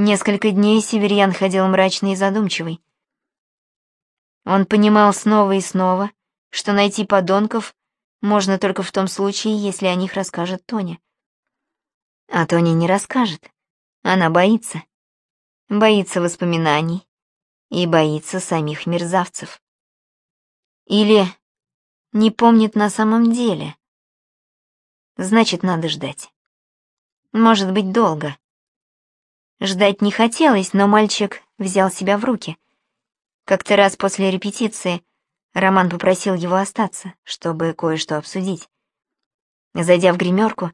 Несколько дней Северьян ходил мрачный и задумчивый. Он понимал снова и снова, что найти подонков можно только в том случае, если о них расскажет Тоня. А Тоня не расскажет. Она боится. Боится воспоминаний и боится самих мерзавцев. Или не помнит на самом деле. Значит, надо ждать. Может быть, долго. Ждать не хотелось, но мальчик взял себя в руки. Как-то раз после репетиции Роман попросил его остаться, чтобы кое-что обсудить. Зайдя в гримерку,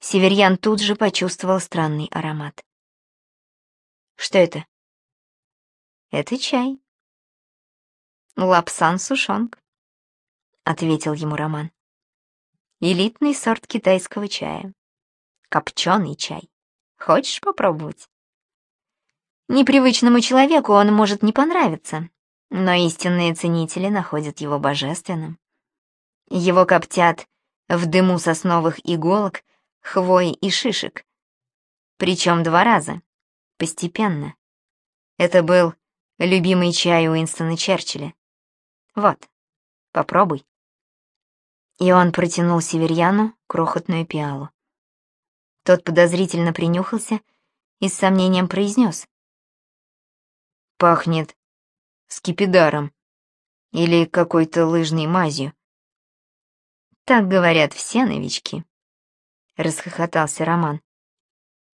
Северьян тут же почувствовал странный аромат. Что это? Это чай. Лапсан сушонг, ответил ему Роман. Элитный сорт китайского чая. Копченый чай. Хочешь попробовать? Непривычному человеку он может не понравиться, но истинные ценители находят его божественным. Его коптят в дыму сосновых иголок, хвои и шишек. Причем два раза, постепенно. Это был любимый чай Уинстона Черчилля. Вот, попробуй. И он протянул северьяну крохотную пиалу. Тот подозрительно принюхался и с сомнением произнес. «Пахнет скипидаром или какой-то лыжной мазью. Так говорят все новички, расхохотался Роман.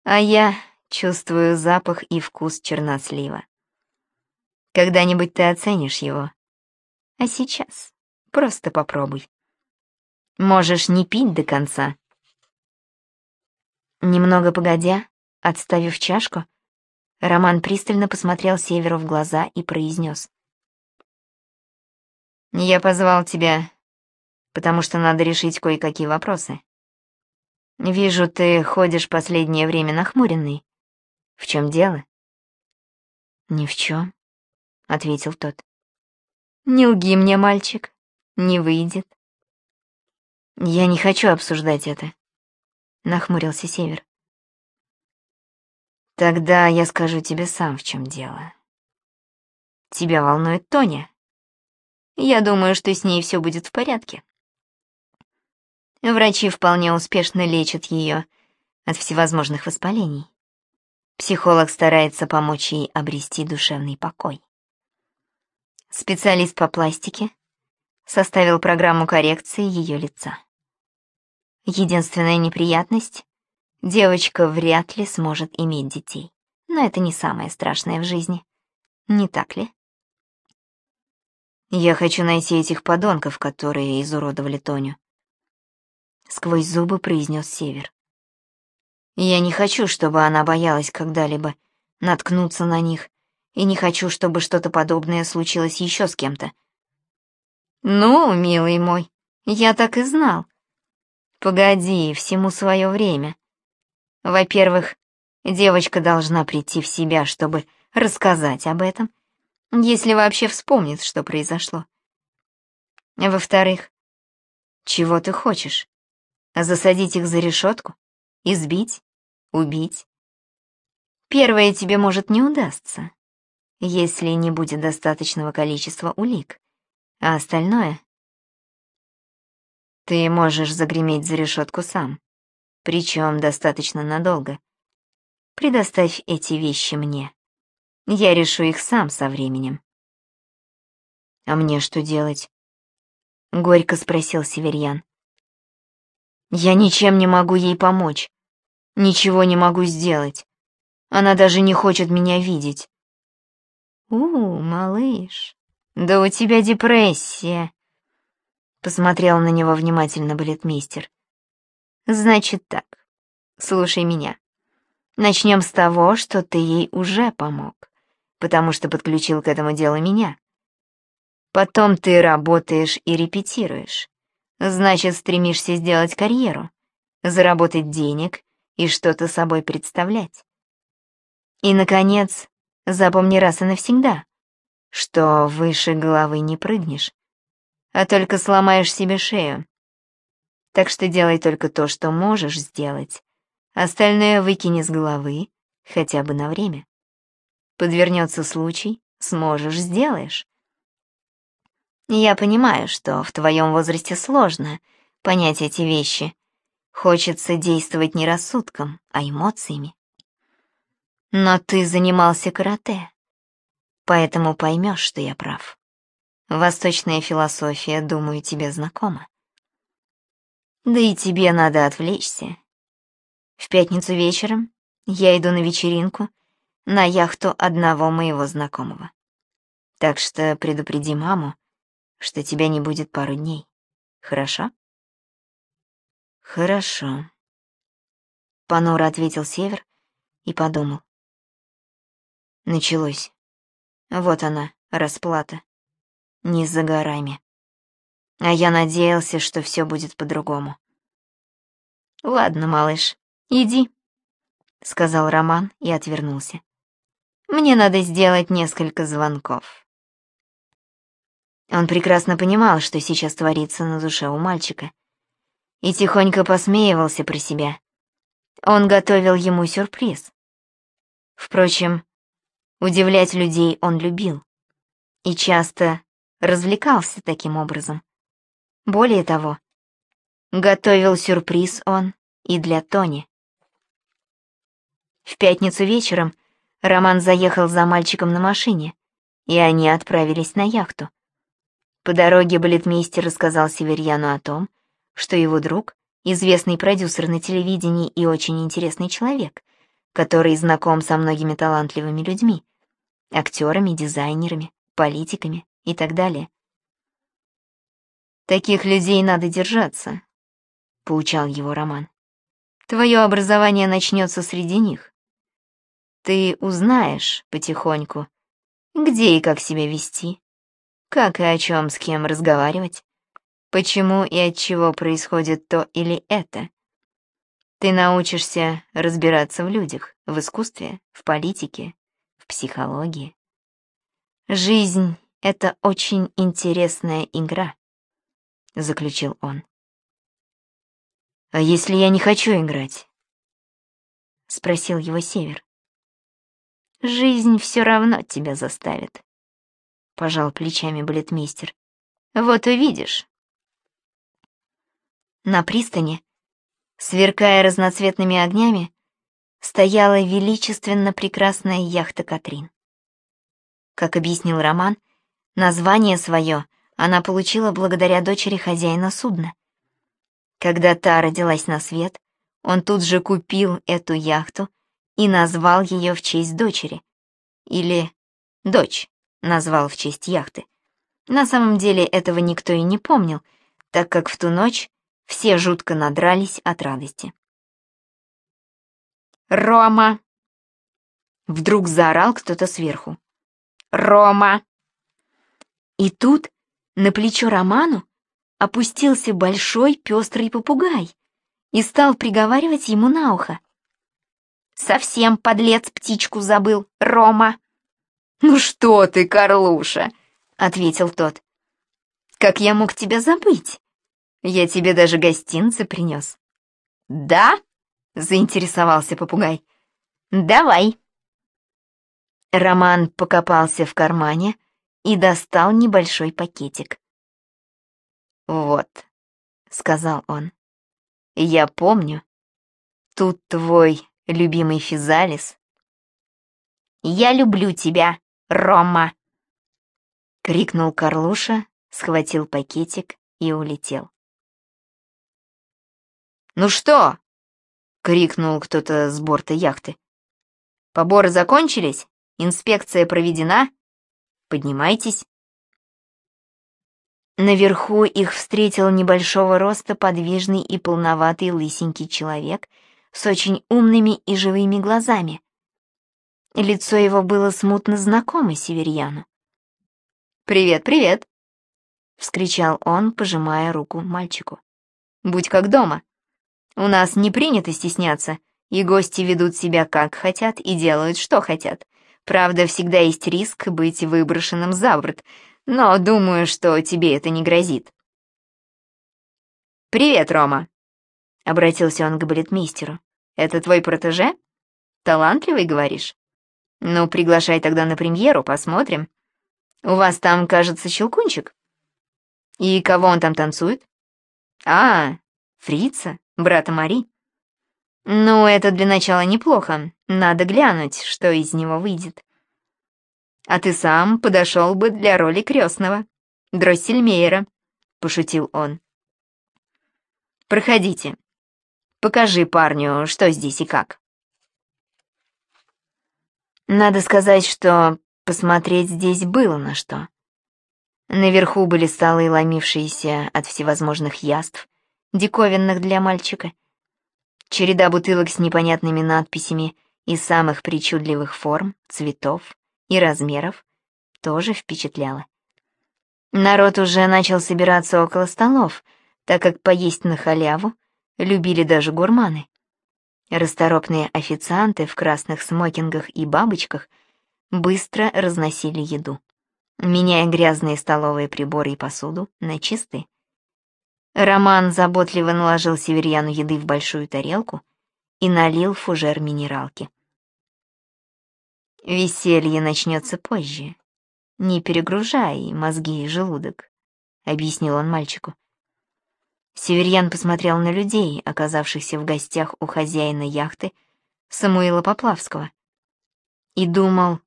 А я чувствую запах и вкус чернослива. Когда-нибудь ты оценишь его. А сейчас просто попробуй. Можешь не пить до конца. Немного погодя, отставив чашку, Роман пристально посмотрел Северу в глаза и произнес. «Я позвал тебя, потому что надо решить кое-какие вопросы. Вижу, ты ходишь последнее время нахмуренный. В чем дело?» «Ни в чем», — ответил тот. «Не лги мне, мальчик, не выйдет». «Я не хочу обсуждать это», — нахмурился Север. Тогда я скажу тебе сам, в чем дело. Тебя волнует Тоня. Я думаю, что с ней все будет в порядке. Врачи вполне успешно лечат ее от всевозможных воспалений. Психолог старается помочь ей обрести душевный покой. Специалист по пластике составил программу коррекции ее лица. Единственная неприятность девочка вряд ли сможет иметь детей. Но это не самое страшное в жизни. Не так ли? Я хочу найти этих подонков, которые изуродовали Тоню. Сквозь зубы произнес Север. Я не хочу, чтобы она боялась когда-либо наткнуться на них, и не хочу, чтобы что-то подобное случилось еще с кем-то. Ну, милый мой, я так и знал. Погоди, всему свое время. Во-первых, девочка должна прийти в себя, чтобы рассказать об этом, если вообще вспомнит, что произошло. Во-вторых, чего ты хочешь? Засадить их за решетку? Избить? Убить? Первое тебе может не удастся, если не будет достаточного количества улик, а остальное... Ты можешь загреметь за решетку сам причем достаточно надолго. Предоставь эти вещи мне. Я решу их сам со временем. А мне что делать? Горько спросил Северьян. Я ничем не могу ей помочь. Ничего не могу сделать. Она даже не хочет меня видеть. У, малыш, да у тебя депрессия. Посмотрел на него внимательно балетмейстер. Значит так, слушай меня. Начнем с того, что ты ей уже помог, потому что подключил к этому делу меня. Потом ты работаешь и репетируешь. Значит, стремишься сделать карьеру, заработать денег и что-то собой представлять. И, наконец, запомни раз и навсегда, что выше головы не прыгнешь, а только сломаешь себе шею, так что делай только то, что можешь сделать. Остальное выкини с головы, хотя бы на время. Подвернется случай, сможешь, сделаешь. Я понимаю, что в твоем возрасте сложно понять эти вещи. Хочется действовать не рассудком, а эмоциями. Но ты занимался карате, поэтому поймешь, что я прав. Восточная философия, думаю, тебе знакома. Да и тебе надо отвлечься. В пятницу вечером я иду на вечеринку на яхту одного моего знакомого. Так что предупреди маму, что тебя не будет пару дней. Хорошо? Хорошо. Понуро ответил Север и подумал. Началось. Вот она, расплата. Не за горами. А я надеялся, что все будет по-другому. «Ладно, малыш, иди», — сказал Роман и отвернулся. «Мне надо сделать несколько звонков». Он прекрасно понимал, что сейчас творится на душе у мальчика, и тихонько посмеивался про себя. Он готовил ему сюрприз. Впрочем, удивлять людей он любил и часто развлекался таким образом. Более того, готовил сюрприз он и для Тони. В пятницу вечером Роман заехал за мальчиком на машине, и они отправились на яхту. По дороге балетмейстер рассказал Северьяну о том, что его друг — известный продюсер на телевидении и очень интересный человек, который знаком со многими талантливыми людьми, актерами, дизайнерами, политиками и так далее. «Таких людей надо держаться», — поучал его Роман. «Твое образование начнется среди них. Ты узнаешь потихоньку, где и как себя вести, как и о чем с кем разговаривать, почему и от чего происходит то или это. Ты научишься разбираться в людях, в искусстве, в политике, в психологии. Жизнь — это очень интересная игра заключил он. «А если я не хочу играть?» — спросил его Север. «Жизнь все равно тебя заставит», — пожал плечами балетмейстер. «Вот увидишь». На пристани, сверкая разноцветными огнями, стояла величественно прекрасная яхта Катрин. Как объяснил Роман, название свое она получила благодаря дочери хозяина судна. Когда та родилась на свет, он тут же купил эту яхту и назвал ее в честь дочери. Или «дочь» назвал в честь яхты. На самом деле этого никто и не помнил, так как в ту ночь все жутко надрались от радости. «Рома!» Вдруг заорал кто-то сверху. «Рома!» И тут на плечо Роману опустился большой пестрый попугай и стал приговаривать ему на ухо. «Совсем, подлец, птичку забыл, Рома!» «Ну что ты, Карлуша!» — ответил тот. «Как я мог тебя забыть? Я тебе даже гостинцы принес». «Да?» — заинтересовался попугай. «Давай». Роман покопался в кармане, и достал небольшой пакетик. «Вот», — сказал он, — «я помню. Тут твой любимый физалис». «Я люблю тебя, Рома!» — крикнул Карлуша, схватил пакетик и улетел. «Ну что?» — крикнул кто-то с борта яхты. «Поборы закончились? Инспекция проведена?» Поднимайтесь». Наверху их встретил небольшого роста подвижный и полноватый лысенький человек с очень умными и живыми глазами. Лицо его было смутно знакомо Северьяну. «Привет, привет!» — вскричал он, пожимая руку мальчику. «Будь как дома. У нас не принято стесняться, и гости ведут себя как хотят и делают, что хотят. Правда, всегда есть риск быть выброшенным за борт, но думаю, что тебе это не грозит. «Привет, Рома!» — обратился он к балетмейстеру. «Это твой протеже?» Талантливый, говоришь? Ну, приглашай тогда на премьеру, посмотрим. У вас там, кажется, щелкунчик. И кого он там танцует? А, фрица, брата Мари. Ну, это для начала неплохо. Надо глянуть, что из него выйдет. А ты сам подошел бы для роли крестного, Дроссельмейера, пошутил он. Проходите. Покажи парню, что здесь и как. Надо сказать, что посмотреть здесь было на что. Наверху были столы, ломившиеся от всевозможных яств, диковинных для мальчика. Череда бутылок с непонятными надписями и самых причудливых форм, цветов и размеров тоже впечатляла. Народ уже начал собираться около столов, так как поесть на халяву любили даже гурманы. Расторопные официанты в красных смокингах и бабочках быстро разносили еду, меняя грязные столовые приборы и посуду на чистые. Роман заботливо наложил северьяну еды в большую тарелку и налил фужер минералки. «Веселье начнется позже. Не перегружай мозги и желудок», — объяснил он мальчику. Северьян посмотрел на людей, оказавшихся в гостях у хозяина яхты Самуила Поплавского, и думал,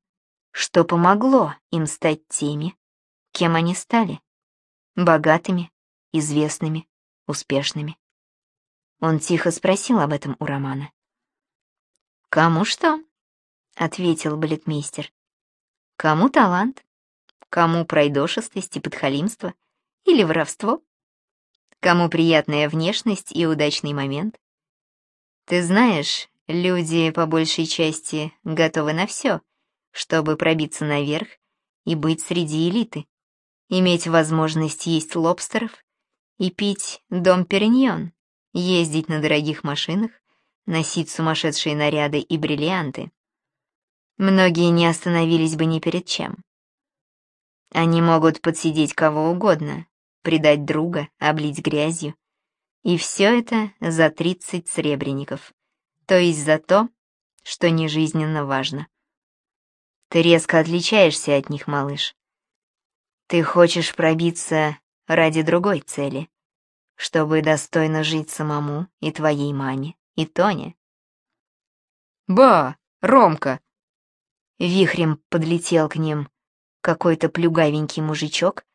что помогло им стать теми, кем они стали, богатыми, известными, успешными. Он тихо спросил об этом у Романа. «Кому что?» — ответил балетмейстер. «Кому талант, кому пройдошистость и подхалимство или воровство, кому приятная внешность и удачный момент. Ты знаешь, люди по большей части готовы на все, чтобы пробиться наверх и быть среди элиты, иметь возможность есть лобстеров и пить дом Периньон, ездить на дорогих машинах, носить сумасшедшие наряды и бриллианты. Многие не остановились бы ни перед чем. Они могут подсидеть кого угодно, предать друга, облить грязью. И все это за 30 сребреников, то есть за то, что не жизненно важно. Ты резко отличаешься от них, малыш. Ты хочешь пробиться ради другой цели, чтобы достойно жить самому и твоей маме, и Тоне. «Ба, Ромка!» Вихрем подлетел к ним какой-то плюгавенький мужичок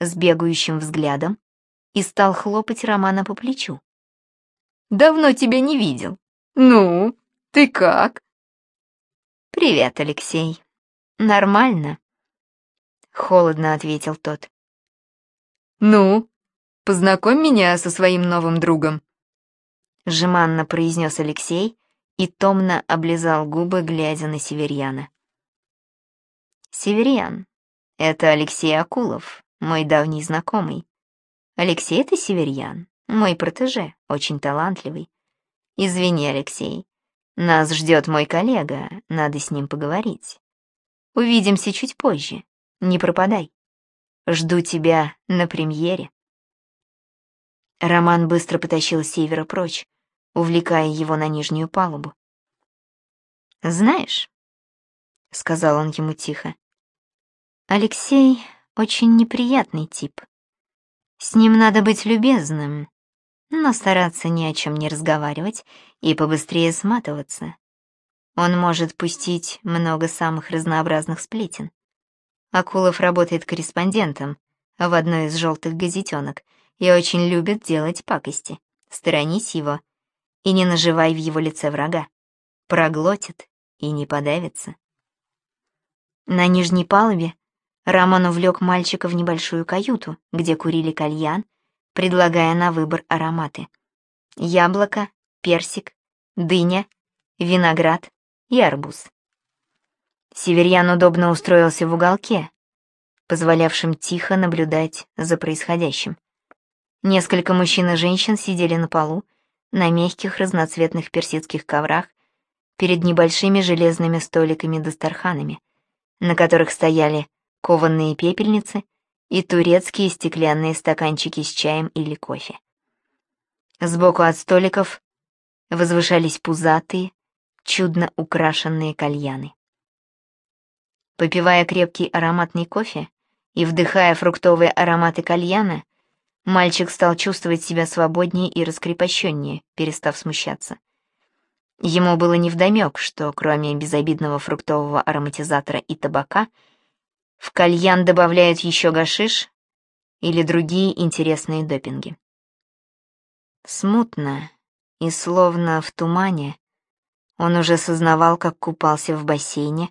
с бегающим взглядом и стал хлопать Романа по плечу. «Давно тебя не видел. Ну, ты как?» «Привет, Алексей. Нормально?» Холодно ответил тот. «Ну, познакомь меня со своим новым другом», — жеманно произнес Алексей и томно облизал губы, глядя на Северьяна. «Северьян, это Алексей Акулов, мой давний знакомый. Алексей — это Северьян, мой протеже, очень талантливый. Извини, Алексей, нас ждет мой коллега, надо с ним поговорить. Увидимся чуть позже, не пропадай». Жду тебя на премьере. Роман быстро потащил Севера прочь, увлекая его на нижнюю палубу. «Знаешь», — сказал он ему тихо, — «Алексей очень неприятный тип. С ним надо быть любезным, но стараться ни о чем не разговаривать и побыстрее сматываться. Он может пустить много самых разнообразных сплетен. Акулов работает корреспондентом в одной из желтых газетенок и очень любит делать пакости. Сторонись его и не наживай в его лице врага. Проглотит и не подавится. На нижней палубе Роман увлек мальчика в небольшую каюту, где курили кальян, предлагая на выбор ароматы. Яблоко, персик, дыня, виноград и арбуз. Северьян удобно устроился в уголке, позволявшем тихо наблюдать за происходящим. Несколько мужчин и женщин сидели на полу, на мягких разноцветных персидских коврах, перед небольшими железными столиками-дастарханами, на которых стояли кованные пепельницы и турецкие стеклянные стаканчики с чаем или кофе. Сбоку от столиков возвышались пузатые, чудно украшенные кальяны. Попивая крепкий ароматный кофе и вдыхая фруктовые ароматы кальяна, мальчик стал чувствовать себя свободнее и раскрепощеннее, перестав смущаться. Ему было невдомёк, что кроме безобидного фруктового ароматизатора и табака, в кальян добавляют еще гашиш или другие интересные допинги. Смутно и словно в тумане он уже сознавал, как купался в бассейне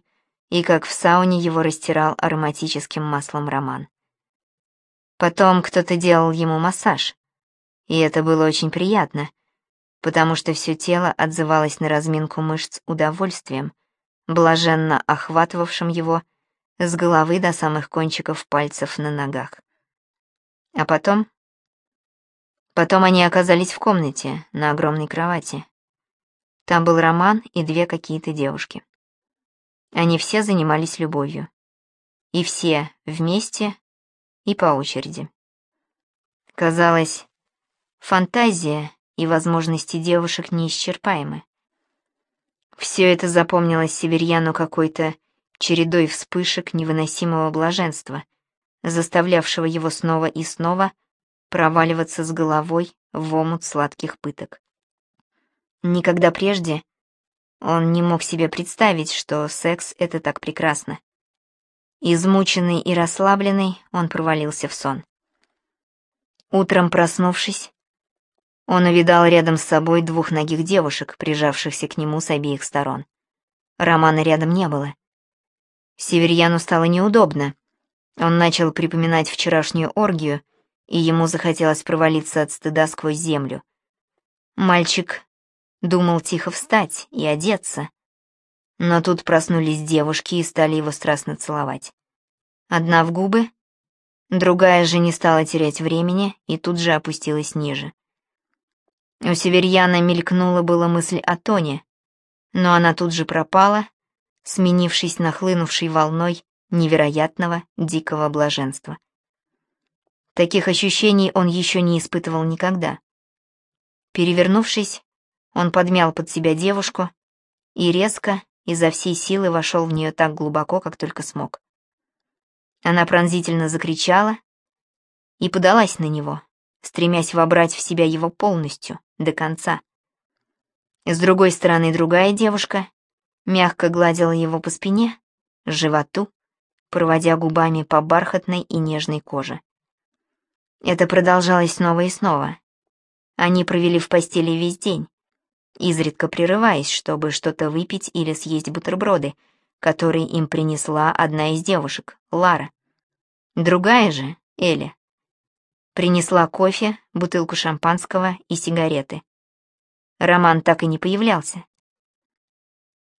и как в сауне его растирал ароматическим маслом роман. Потом кто-то делал ему массаж, и это было очень приятно, потому что все тело отзывалось на разминку мышц удовольствием, блаженно охватывавшим его с головы до самых кончиков пальцев на ногах. А потом... Потом они оказались в комнате, на огромной кровати. Там был Роман и две какие-то девушки. Они все занимались любовью. И все вместе и по очереди. Казалось, фантазия и возможности девушек неисчерпаемы. Все это запомнилось Северьяну какой-то чередой вспышек невыносимого блаженства, заставлявшего его снова и снова проваливаться с головой в омут сладких пыток. Никогда прежде он не мог себе представить, что секс — это так прекрасно. Измученный и расслабленный, он провалился в сон. Утром проснувшись, он увидал рядом с собой двухногих девушек, прижавшихся к нему с обеих сторон. Романа рядом не было. Северьяну стало неудобно. Он начал припоминать вчерашнюю оргию, и ему захотелось провалиться от стыда сквозь землю. Мальчик думал тихо встать и одеться, но тут проснулись девушки и стали его страстно целовать. Одна в губы, другая же не стала терять времени и тут же опустилась ниже. У Северьяна мелькнула была мысль о Тоне, но она тут же пропала, сменившись нахлынувшей волной невероятного дикого блаженства. Таких ощущений он еще не испытывал никогда. Перевернувшись, он подмял под себя девушку и резко, изо всей силы вошел в нее так глубоко, как только смог. Она пронзительно закричала и подалась на него, стремясь вобрать в себя его полностью, до конца. С другой стороны другая девушка мягко гладила его по спине, животу, проводя губами по бархатной и нежной коже. Это продолжалось снова и снова. Они провели в постели весь день, изредка прерываясь, чтобы что-то выпить или съесть бутерброды, которые им принесла одна из девушек, Лара. Другая же, Эля, принесла кофе, бутылку шампанского и сигареты. Роман так и не появлялся.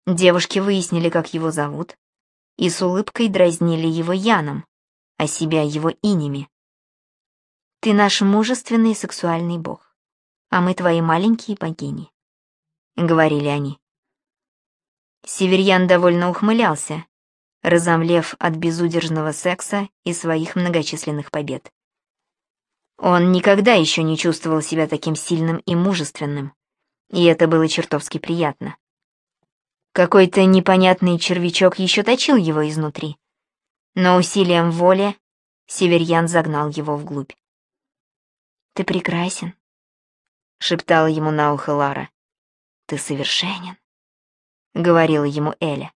Девушки выяснили, как его зовут, и с улыбкой дразнили его Яном, а себя его инями. «Ты наш мужественный сексуальный бог, а мы твои маленькие богини», — говорили они. Северьян довольно ухмылялся, разомлев от безудержного секса и своих многочисленных побед. Он никогда еще не чувствовал себя таким сильным и мужественным, и это было чертовски приятно. Какой-то непонятный червячок еще точил его изнутри, но усилием воли Северьян загнал его вглубь. «Ты прекрасен», — шептала ему на ухо Лара. «Ты совершенен», — говорила ему Эля.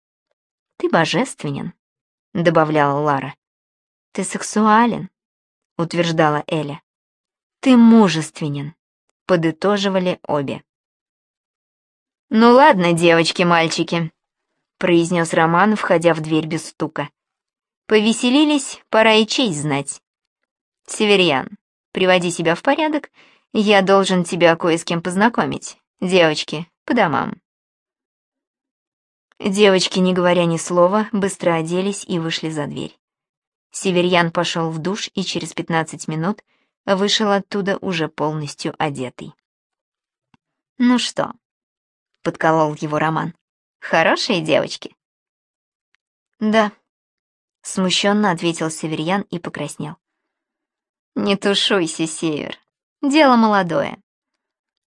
«Ты божественен», — добавляла Лара. «Ты сексуален», — утверждала Эля. «Ты мужественен», — подытоживали обе. «Ну ладно, девочки-мальчики», — произнес Роман, входя в дверь без стука. «Повеселились, пора и честь знать. Северьян, приводи себя в порядок, я должен тебя кое с кем познакомить. Девочки, по домам». Девочки, не говоря ни слова, быстро оделись и вышли за дверь. Северьян пошел в душ и через пятнадцать минут вышел оттуда уже полностью одетый. «Ну что, подколол его Роман. Хорошие девочки. Да, смущенно ответил Северьян и покраснел. Не тушуйся, Север. Дело молодое.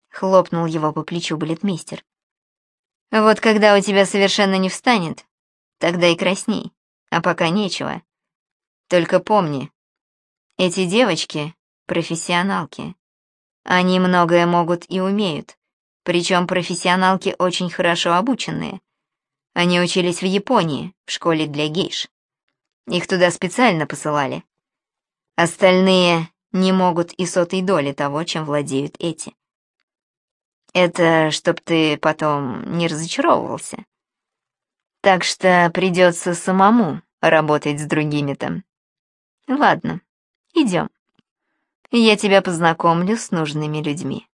Хлопнул его по плечу балетмейстер. Вот когда у тебя совершенно не встанет, тогда и красней, а пока нечего. Только помни, эти девочки — профессионалки. Они многое могут и умеют, причем профессионалки очень хорошо обученные. Они учились в Японии, в школе для гейш. Их туда специально посылали. Остальные не могут и сотой доли того, чем владеют эти. Это чтоб ты потом не разочаровывался. Так что придется самому работать с другими там. Ладно, идем. Я тебя познакомлю с нужными людьми.